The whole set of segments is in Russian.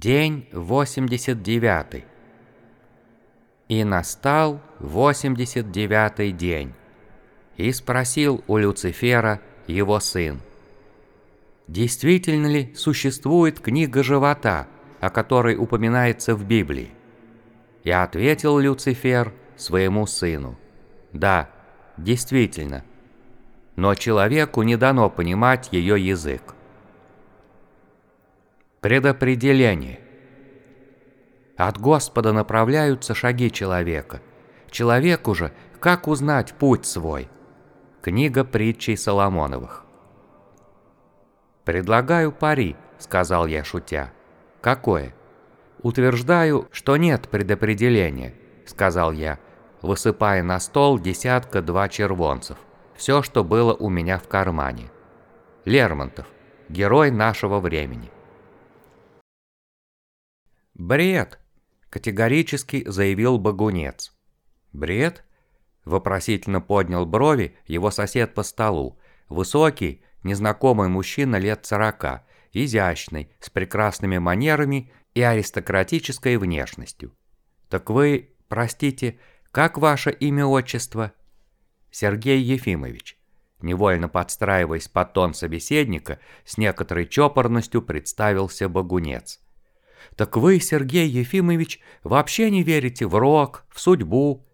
День 89. И настал 89-й день. И спросил у Люцифера его сын, «Действительно ли существует книга живота, о которой упоминается в Библии?» И ответил Люцифер своему сыну, «Да, действительно, но человеку не дано понимать ее язык. Предопределение. От Господа направляются шаги человека. Человеку же, как узнать путь свой? Книга притчей Соломоновых. «Предлагаю пари», — сказал я, шутя. «Какое?» «Утверждаю, что нет предопределения», — сказал я, высыпая на стол десятка-два червонцев. Все, что было у меня в кармане. Лермонтов, герой нашего времени. «Бред!» – категорически заявил Багунец. «Бред?» – вопросительно поднял брови его сосед по столу. Высокий, незнакомый мужчина лет сорока, изящный, с прекрасными манерами и аристократической внешностью. «Так вы, простите, как ваше имя-отчество?» «Сергей Ефимович». Невольно подстраиваясь под тон собеседника, с некоторой чопорностью представился Багунец. Так вы, Сергей Ефимович, вообще не верите в рок, в судьбу.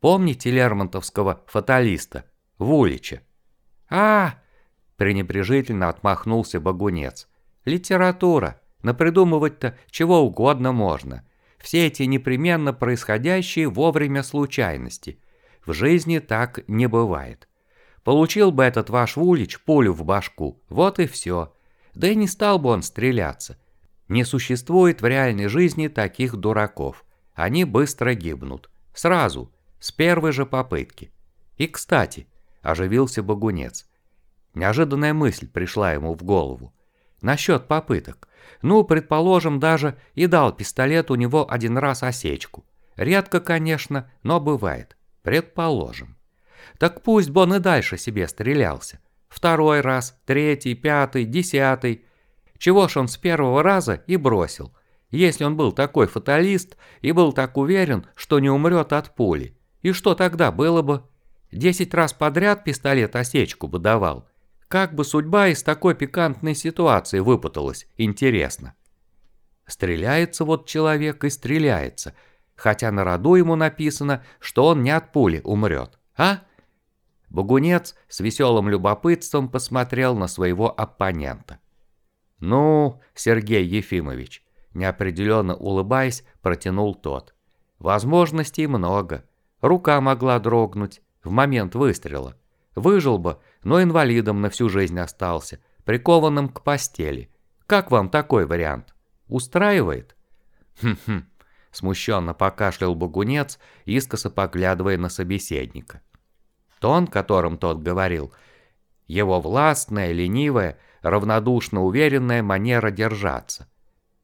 Помните Лермонтовского фаталиста, Вулича? А, пренебрежительно отмахнулся Багунец. Литература. Напридумывать-то чего угодно можно. Все эти непременно происходящие вовремя случайности. В жизни так не бывает. Получил бы этот ваш Вулич пулю в башку, вот и все. Да и не стал бы он стреляться. Не существует в реальной жизни таких дураков. Они быстро гибнут. Сразу, с первой же попытки. И, кстати, оживился Багунец. Неожиданная мысль пришла ему в голову. Насчет попыток. Ну, предположим, даже и дал пистолет у него один раз осечку. Редко, конечно, но бывает. Предположим. Так пусть бы он и дальше себе стрелялся. Второй раз, третий, пятый, десятый. Чего ж он с первого раза и бросил, если он был такой фаталист и был так уверен, что не умрет от пули. И что тогда было бы? Десять раз подряд пистолет осечку бы давал. Как бы судьба из такой пикантной ситуации выпуталась, интересно. Стреляется вот человек и стреляется, хотя на роду ему написано, что он не от пули умрет, а? Багунец с веселым любопытством посмотрел на своего оппонента. «Ну, Сергей Ефимович», неопределенно улыбаясь, протянул тот. «Возможностей много. Рука могла дрогнуть в момент выстрела. Выжил бы, но инвалидом на всю жизнь остался, прикованным к постели. Как вам такой вариант? Устраивает?» «Хм-хм», смущенно покашлял Багунец, искоса поглядывая на собеседника. Тон, которым тот говорил, его властная, ленивая, равнодушно уверенная манера держаться.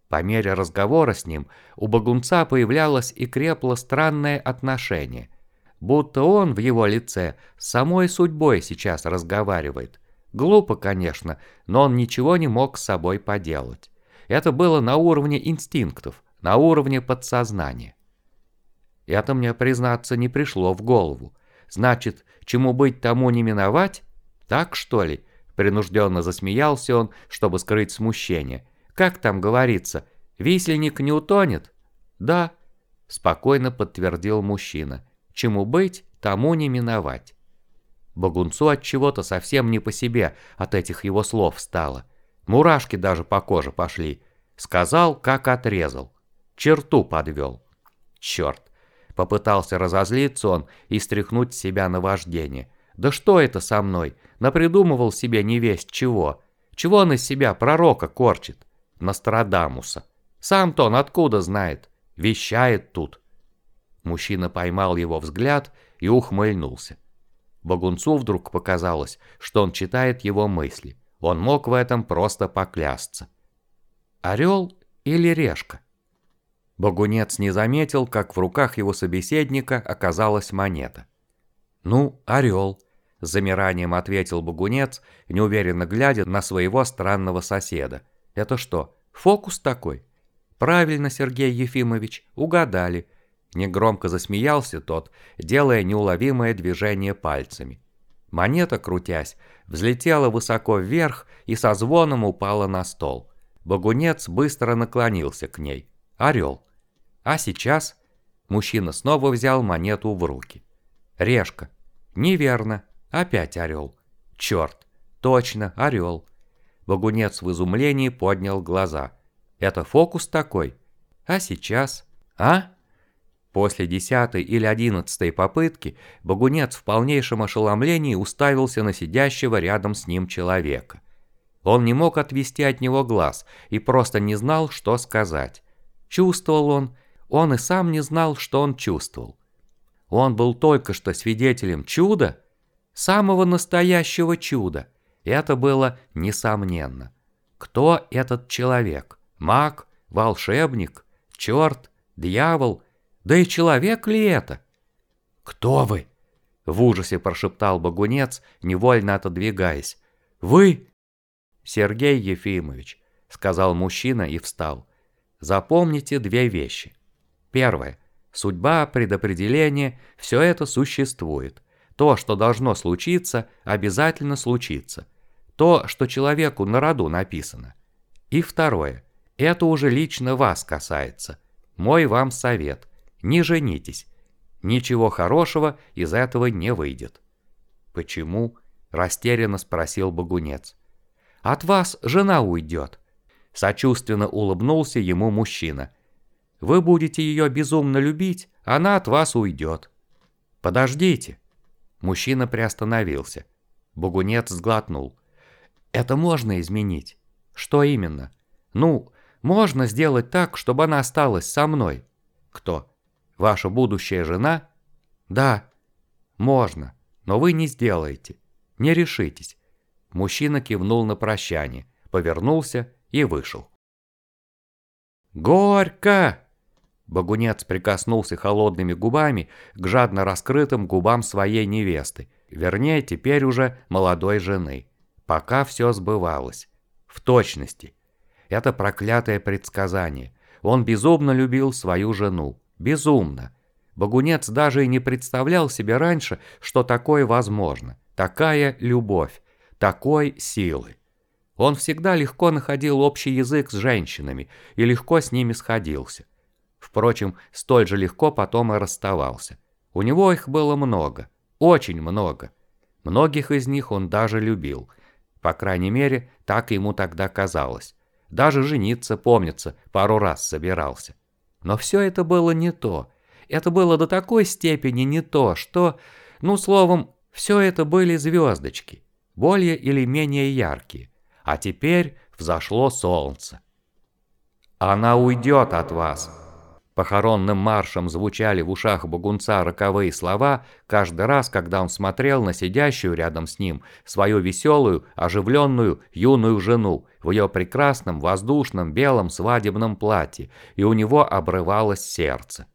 По мере разговора с ним у Багунца появлялось и крепло странное отношение, будто он в его лице с самой судьбой сейчас разговаривает. Глупо, конечно, но он ничего не мог с собой поделать. Это было на уровне инстинктов, на уровне подсознания. Это мне, признаться, не пришло в голову. Значит, чему быть, тому не миновать? Так, что ли? Принужденно засмеялся он, чтобы скрыть смущение. «Как там говорится, висельник не утонет?» «Да», — спокойно подтвердил мужчина. «Чему быть, тому не миновать». Багунцу от чего-то совсем не по себе от этих его слов стало. Мурашки даже по коже пошли. Сказал, как отрезал. Черту подвел. Черт. Попытался разозлиться он и стряхнуть с себя на вождение. Да что это со мной? Напридумывал себе невесть чего. Чего он из себя пророка корчит? Нострадамуса. Сам-то он откуда знает? Вещает тут. Мужчина поймал его взгляд и ухмыльнулся. Багунцу вдруг показалось, что он читает его мысли. Он мог в этом просто поклясться. Орел или решка? Багунец не заметил, как в руках его собеседника оказалась монета. «Ну, орел», — замиранием ответил Багунец, неуверенно глядя на своего странного соседа. «Это что, фокус такой?» Правильно, Сергей Ефимович, угадали. Негромко засмеялся тот, делая неуловимое движение пальцами. Монета, крутясь, взлетела высоко вверх и со звоном упала на стол. Богунец быстро наклонился к ней. Орел. А сейчас мужчина снова взял монету в руки. Решка. Неверно. Опять орел. Черт. Точно, орел. Богунец в изумлении поднял глаза. Это фокус такой? А сейчас? А? После десятой или одиннадцатой попытки Богунец в полнейшем ошеломлении уставился на сидящего рядом с ним человека. Он не мог отвести от него глаз и просто не знал, что сказать. Чувствовал он, он и сам не знал, что он чувствовал. Он был только что свидетелем чуда, самого настоящего чуда. Это было несомненно. Кто этот человек? Маг? Волшебник? Черт? Дьявол? Да и человек ли это? «Кто вы?» — в ужасе прошептал Багунец, невольно отодвигаясь. «Вы?» «Сергей Ефимович», — сказал мужчина и встал. «Запомните две вещи. Первое. Судьба, предопределение – все это существует. То, что должно случиться, обязательно случится. То, что человеку на роду написано. И второе. Это уже лично вас касается. Мой вам совет – не женитесь. Ничего хорошего из этого не выйдет. Почему? Растерянно спросил Багунец. От вас жена уйдет. Сочувственно улыбнулся ему мужчина. Вы будете ее безумно любить, она от вас уйдет. Подождите. Мужчина приостановился. Багунец сглотнул. Это можно изменить. Что именно? Ну, можно сделать так, чтобы она осталась со мной. Кто? Ваша будущая жена? Да. Можно, но вы не сделаете. Не решитесь. Мужчина кивнул на прощание, повернулся и вышел. «Горько!» Багунец прикоснулся холодными губами к жадно раскрытым губам своей невесты, вернее, теперь уже молодой жены. Пока все сбывалось. В точности. Это проклятое предсказание. Он безумно любил свою жену. Безумно. Багунец даже и не представлял себе раньше, что такое возможно. Такая любовь, такой силы. Он всегда легко находил общий язык с женщинами и легко с ними сходился. Впрочем, столь же легко потом и расставался. У него их было много, очень много. Многих из них он даже любил. По крайней мере, так ему тогда казалось. Даже жениться, помнится, пару раз собирался. Но все это было не то. Это было до такой степени не то, что... Ну, словом, все это были звездочки, более или менее яркие. А теперь взошло солнце. «Она уйдет от вас», Похоронным маршем звучали в ушах богунца роковые слова каждый раз, когда он смотрел на сидящую рядом с ним свою веселую, оживленную юную жену в ее прекрасном воздушном белом свадебном платье, и у него обрывалось сердце.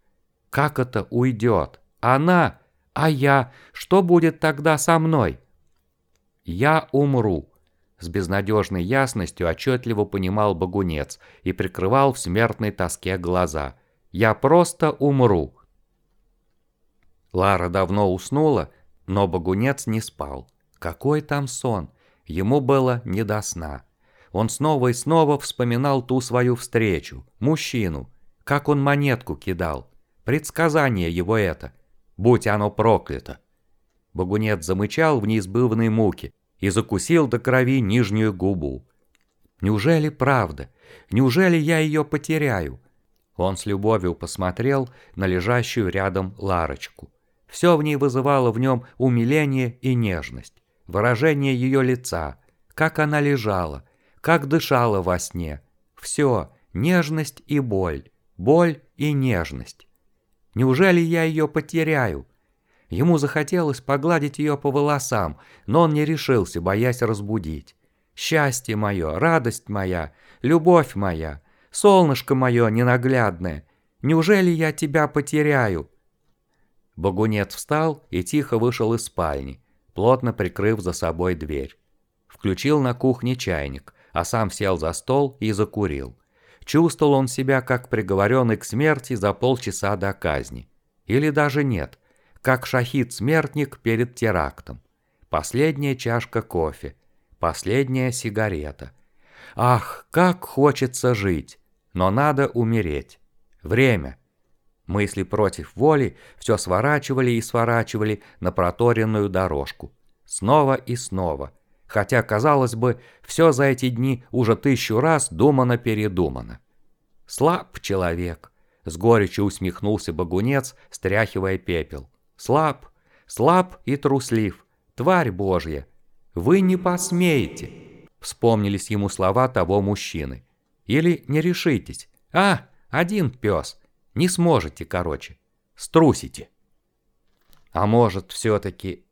«Как это уйдет? Она? А я? Что будет тогда со мной?» «Я умру», — с безнадежной ясностью отчетливо понимал богунец и прикрывал в смертной тоске глаза — я просто умру. Лара давно уснула, но Багунец не спал. Какой там сон? Ему было не до сна. Он снова и снова вспоминал ту свою встречу, мужчину, как он монетку кидал. Предсказание его это. Будь оно проклято. Багунец замычал в неизбывной муке и закусил до крови нижнюю губу. Неужели правда? Неужели я ее потеряю? Он с любовью посмотрел на лежащую рядом Ларочку. Все в ней вызывало в нем умиление и нежность. Выражение ее лица, как она лежала, как дышала во сне. Все, нежность и боль, боль и нежность. Неужели я ее потеряю? Ему захотелось погладить ее по волосам, но он не решился, боясь разбудить. «Счастье мое, радость моя, любовь моя!» Солнышко мое ненаглядное, неужели я тебя потеряю?» Богунец встал и тихо вышел из спальни, плотно прикрыв за собой дверь. Включил на кухне чайник, а сам сел за стол и закурил. Чувствовал он себя как приговоренный к смерти за полчаса до казни. Или даже нет, как шахид-смертник перед терактом. Последняя чашка кофе, последняя сигарета. Ах, как хочется жить, но надо умереть. Время. Мысли против воли все сворачивали и сворачивали на проторенную дорожку. Снова и снова. Хотя, казалось бы, все за эти дни уже тысячу раз думано-передумано. Слаб человек. С горечью усмехнулся Багунец, стряхивая пепел. Слаб, слаб и труслив. Тварь Божья. Вы не посмеете. Вспомнились ему слова того мужчины. Или не решитесь. А, один пес. Не сможете, короче. Струсите. А может, все-таки...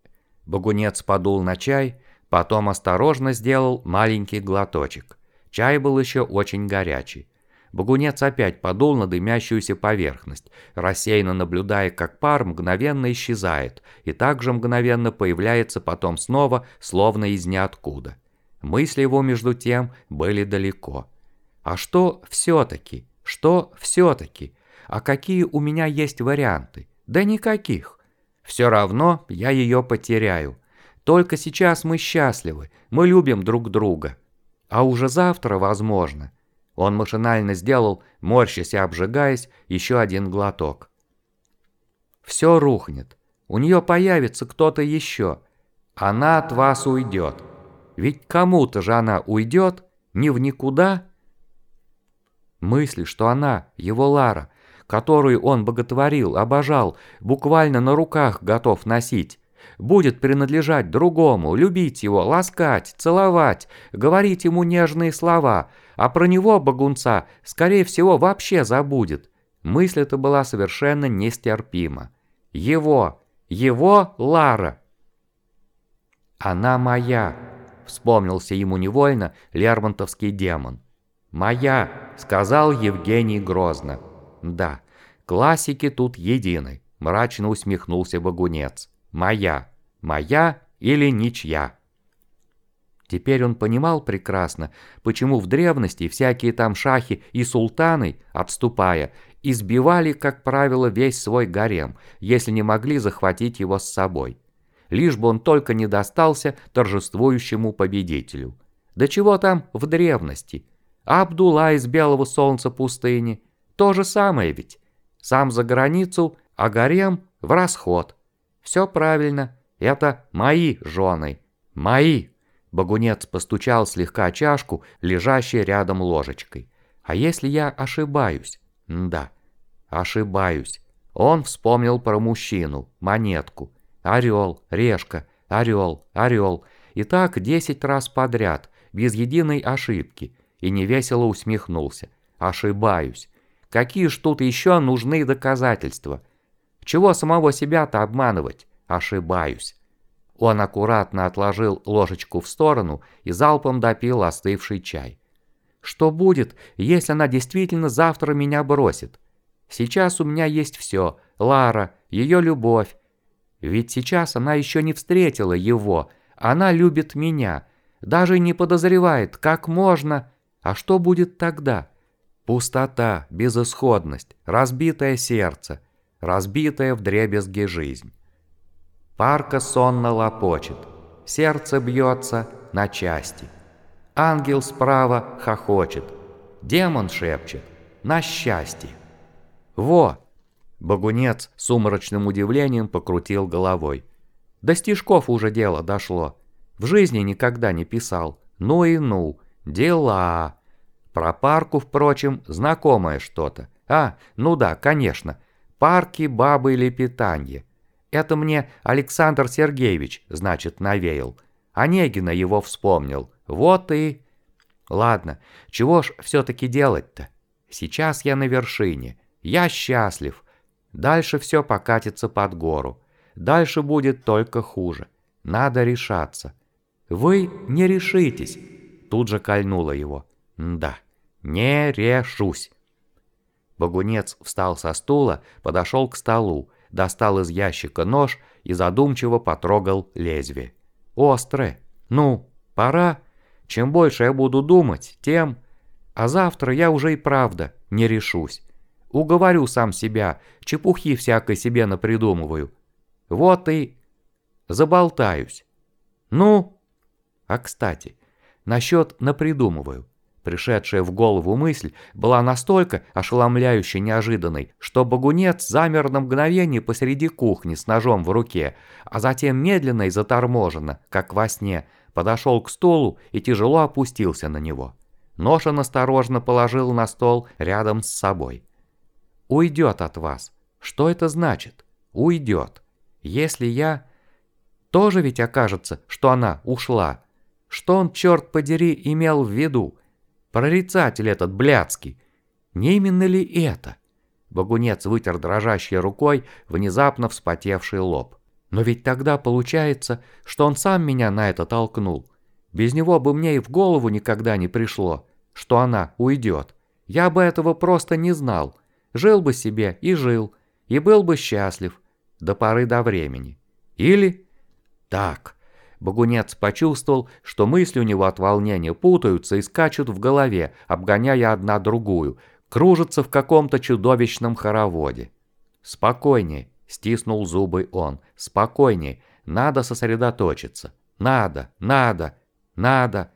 Багунец подул на чай, потом осторожно сделал маленький глоточек. Чай был еще очень горячий. Багунец опять подул на дымящуюся поверхность, рассеянно наблюдая, как пар мгновенно исчезает и также мгновенно появляется потом снова, словно из ниоткуда. Мысли его, между тем, были далеко. А что все-таки? Что все-таки? А какие у меня есть варианты? Да никаких. Все равно я ее потеряю. Только сейчас мы счастливы, мы любим друг друга. А уже завтра, возможно. Он машинально сделал, морщась и обжигаясь, еще один глоток. Все рухнет. У нее появится кто-то еще. Она от вас уйдет. Ведь кому-то же она уйдет, не в никуда. Мысли, что она, его Лара, которую он боготворил, обожал, буквально на руках готов носить, будет принадлежать другому, любить его, ласкать, целовать, говорить ему нежные слова, а про него, богунца, скорее всего, вообще забудет. Мысль эта была совершенно нестерпима. Его, его Лара. «Она моя», — вспомнился ему невольно лермонтовский демон. «Моя», — сказал Евгений грозно. «Да, классики тут едины», — мрачно усмехнулся Багунец. «Моя, моя или ничья». Теперь он понимал прекрасно, почему в древности всякие там шахи и султаны, отступая, избивали, как правило, весь свой гарем, если не могли захватить его с собой. Лишь бы он только не достался торжествующему победителю. Да чего там в древности? Абдулла из Белого Солнца пустыни. То же самое ведь. Сам за границу, а гарем в расход. Все правильно. Это мои жены. Мои. Багунец постучал слегка чашку, лежащей рядом ложечкой. А если я ошибаюсь? Да, ошибаюсь. Он вспомнил про мужчину, монетку. Орел, решка, орел, орел. И так десять раз подряд, без единой ошибки. И невесело усмехнулся. Ошибаюсь. Какие ж тут еще нужны доказательства? Чего самого себя-то обманывать? Ошибаюсь. Он аккуратно отложил ложечку в сторону и залпом допил остывший чай. Что будет, если она действительно завтра меня бросит? Сейчас у меня есть все. Лара, ее любовь. Ведь сейчас она еще не встретила его. Она любит меня. Даже не подозревает, как можно. А что будет тогда? Пустота, безысходность, разбитое сердце, разбитая вдребезги жизнь. Парка сонно лопочет, сердце бьется на части. Ангел справа хохочет, демон шепчет «На счастье!» «Во!» Багунец с сумрачным удивлением покрутил головой. До стишков уже дело дошло. В жизни никогда не писал. Ну и ну, дела. Про парку, впрочем, знакомое что-то. А, ну да, конечно. Парки, бабы или питанье. Это мне Александр Сергеевич, значит, навеял. Онегина его вспомнил. Вот и... Ладно, чего ж все-таки делать-то? Сейчас я на вершине. Я счастлив. Дальше все покатится под гору. Дальше будет только хуже. Надо решаться. Вы не решитесь. Тут же кольнуло его. Да. «Не решусь». Багунец встал со стула, подошел к столу, достал из ящика нож и задумчиво потрогал лезвие. «Острое. Ну, пора. Чем больше я буду думать, тем...» А завтра я уже и правда не решусь. Уговорю сам себя, чепухи всякой себе напридумываю. Вот и заболтаюсь. Ну, а кстати, насчет напридумываю. Пришедшая в голову мысль была настолько ошеломляюще неожиданной, что Багунец замер на мгновение посреди кухни с ножом в руке, а затем медленно и заторможенно, как во сне, подошел к столу и тяжело опустился на него. Нож он осторожно положил на стол рядом с собой. «Уйдет от вас. Что это значит? Уйдет. Если я...» Тоже ведь окажется, что она ушла. Что он, черт подери, имел в виду? Прорицатель этот блядский. Не именно ли это? Богунец вытер дрожащей рукой внезапно вспотевший лоб. Но ведь тогда получается, что он сам меня на это толкнул. Без него бы мне и в голову никогда не пришло, что она уйдет. Я бы этого просто не знал. Жил бы себе и жил, и был бы счастлив до поры до времени. Или... Так, Багунец почувствовал, что мысли у него от волнения путаются и скачут в голове, обгоняя одна другую, кружатся в каком-то чудовищном хороводе. «Спокойнее», — стиснул зубы он, — «спокойнее, надо сосредоточиться. Надо, надо, надо».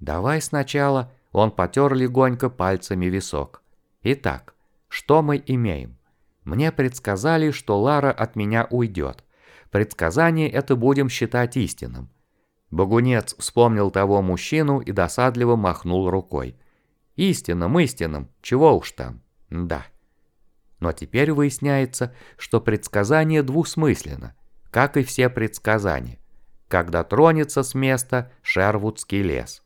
«Давай сначала...» — он потер легонько пальцами висок. «Итак, что мы имеем? Мне предсказали, что Лара от меня уйдет. Предсказание это будем считать истинным. Богунец вспомнил того мужчину и досадливо махнул рукой. Истинным, истинным, чего уж там, да. Но теперь выясняется, что предсказание двусмысленно, как и все предсказания. Когда тронется с места Шервудский лес.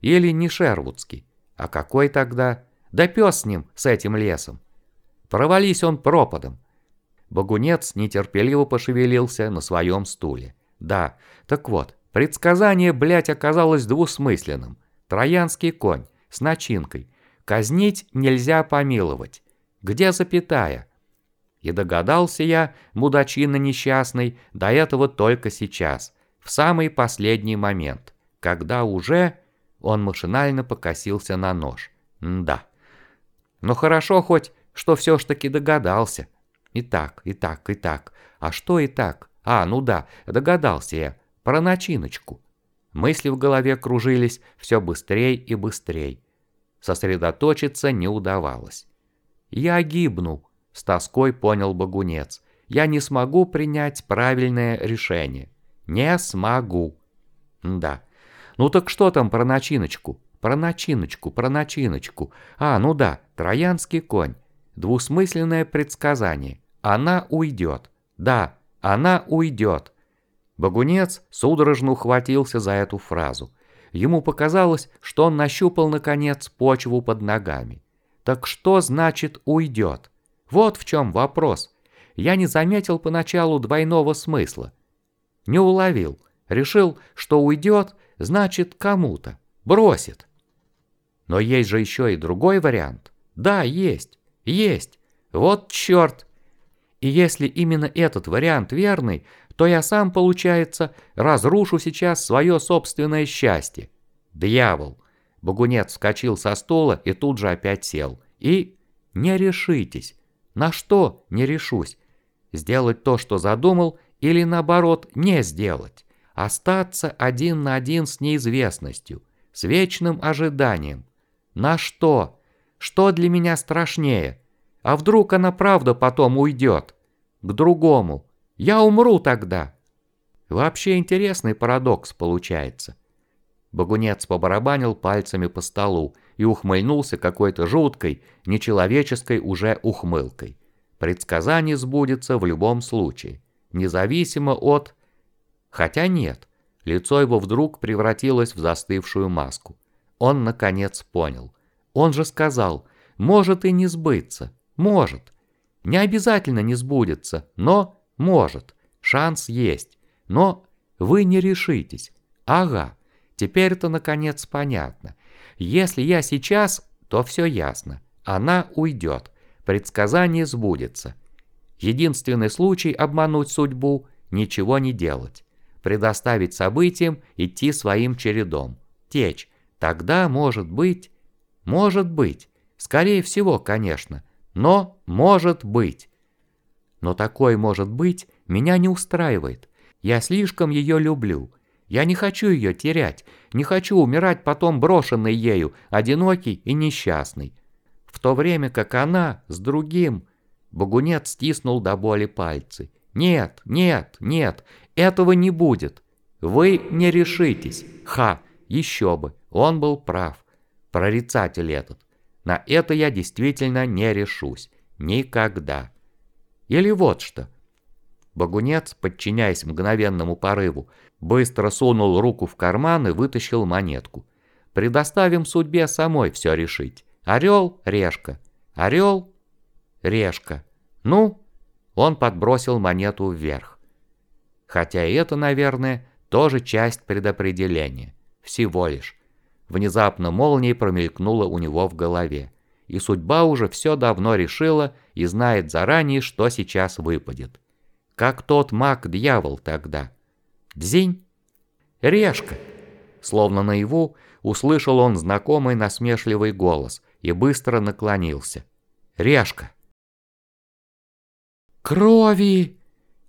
Или не Шервудский, а какой тогда? Да пес с ним, с этим лесом. Провались он пропадом, Богунец нетерпеливо пошевелился на своем стуле. Да, так вот, предсказание, блядь, оказалось двусмысленным. Троянский конь, с начинкой. Казнить нельзя помиловать. Где запятая? И догадался я, мудачина несчастный, до этого только сейчас, в самый последний момент, когда уже... Он машинально покосился на нож. М да. Но хорошо хоть, что все ж таки догадался. И так, и так, и так. А что и так? А, ну да, догадался я. Про начиночку. Мысли в голове кружились все быстрее и быстрее. Сосредоточиться не удавалось. «Я гибну», — с тоской понял Багунец. «Я не смогу принять правильное решение. Не смогу». «Да. Ну так что там про начиночку? Про начиночку, про начиночку. А, ну да, троянский конь. Двусмысленное предсказание. Она уйдет. Да, она уйдет. Багунец судорожно ухватился за эту фразу. Ему показалось, что он нащупал, наконец, почву под ногами. Так что значит «уйдет»? Вот в чем вопрос. Я не заметил поначалу двойного смысла. Не уловил. Решил, что уйдет, значит кому-то. Бросит. Но есть же еще и другой вариант. Да, есть. Есть. Вот черт. И если именно этот вариант верный, то я сам, получается, разрушу сейчас свое собственное счастье. Дьявол! Богунец вскочил со стула и тут же опять сел. И не решитесь. На что не решусь? Сделать то, что задумал, или наоборот, не сделать? Остаться один на один с неизвестностью, с вечным ожиданием. На что? Что для меня страшнее? А вдруг она правда потом уйдет? К другому. Я умру тогда. Вообще интересный парадокс получается. Багунец побарабанил пальцами по столу и ухмыльнулся какой-то жуткой, нечеловеческой уже ухмылкой. Предсказание сбудется в любом случае, независимо от... Хотя нет, лицо его вдруг превратилось в застывшую маску. Он наконец понял. Он же сказал, может и не сбыться. Может. Не обязательно не сбудется, но может. Шанс есть. Но вы не решитесь. Ага, теперь-то наконец понятно. Если я сейчас, то все ясно. Она уйдет. Предсказание сбудется. Единственный случай обмануть судьбу – ничего не делать. Предоставить событиям идти своим чередом. Течь. Тогда, может быть... Может быть. Скорее всего, конечно. Но может быть. Но такое может быть меня не устраивает. Я слишком ее люблю. Я не хочу ее терять. Не хочу умирать потом брошенной ею, одинокий и несчастный. В то время как она с другим... Багунец стиснул до боли пальцы. «Нет, нет, нет, этого не будет. Вы не решитесь. Ха, еще бы, он был прав. Прорицатель этот. На это я действительно не решусь. Никогда. Или вот что. Багунец, подчиняясь мгновенному порыву, быстро сунул руку в карман и вытащил монетку. Предоставим судьбе самой все решить. Орел — решка. Орел — решка. Ну, он подбросил монету вверх. Хотя это, наверное, тоже часть предопределения. Всего лишь. Внезапно молнией промелькнула у него в голове. И судьба уже все давно решила и знает заранее, что сейчас выпадет. Как тот маг-дьявол тогда. Дзинь! Решка! Словно наяву, услышал он знакомый насмешливый голос и быстро наклонился. Решка! «Крови!»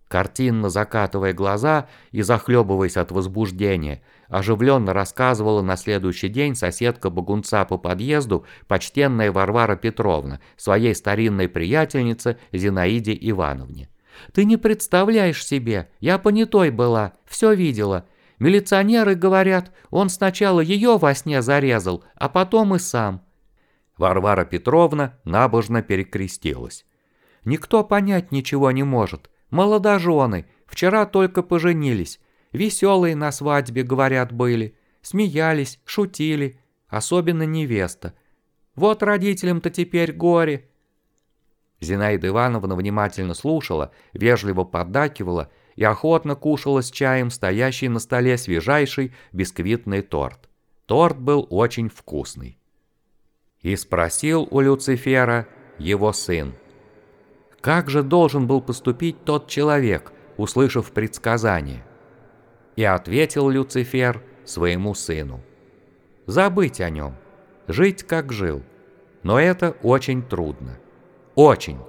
Картинно закатывая глаза и захлебываясь от возбуждения, оживленно рассказывала на следующий день соседка Багунца по подъезду, почтенная Варвара Петровна, своей старинной приятельнице Зинаиде Ивановне. «Ты не представляешь себе, я понятой была, все видела. Милиционеры говорят, он сначала ее во сне зарезал, а потом и сам». Варвара Петровна набожно перекрестилась. «Никто понять ничего не может. Молодожены, вчера только поженились. Веселые на свадьбе, говорят, были. Смеялись, шутили. Особенно невеста. Вот родителям-то теперь горе. Зинаида Ивановна внимательно слушала, вежливо поддакивала и охотно кушала с чаем стоящий на столе свежайший бисквитный торт. Торт был очень вкусный. И спросил у Люцифера его сын. Как же должен был поступить тот человек, услышав предсказание? И ответил Люцифер своему сыну. Забыть о нем, жить как жил. Но это очень трудно. Очень.